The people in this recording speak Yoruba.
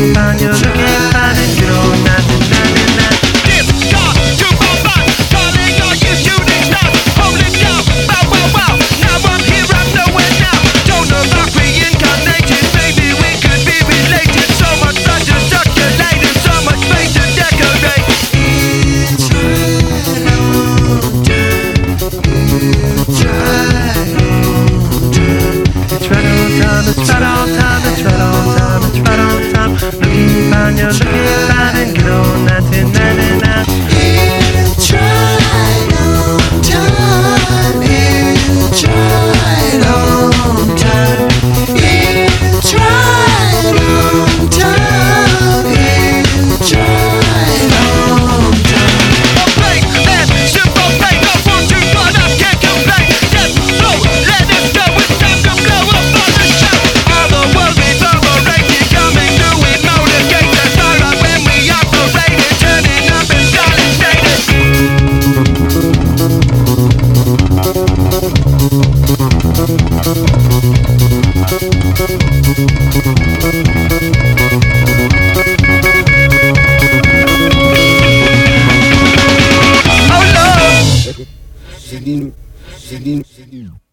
your you Seguindo, seguindo, seguindo.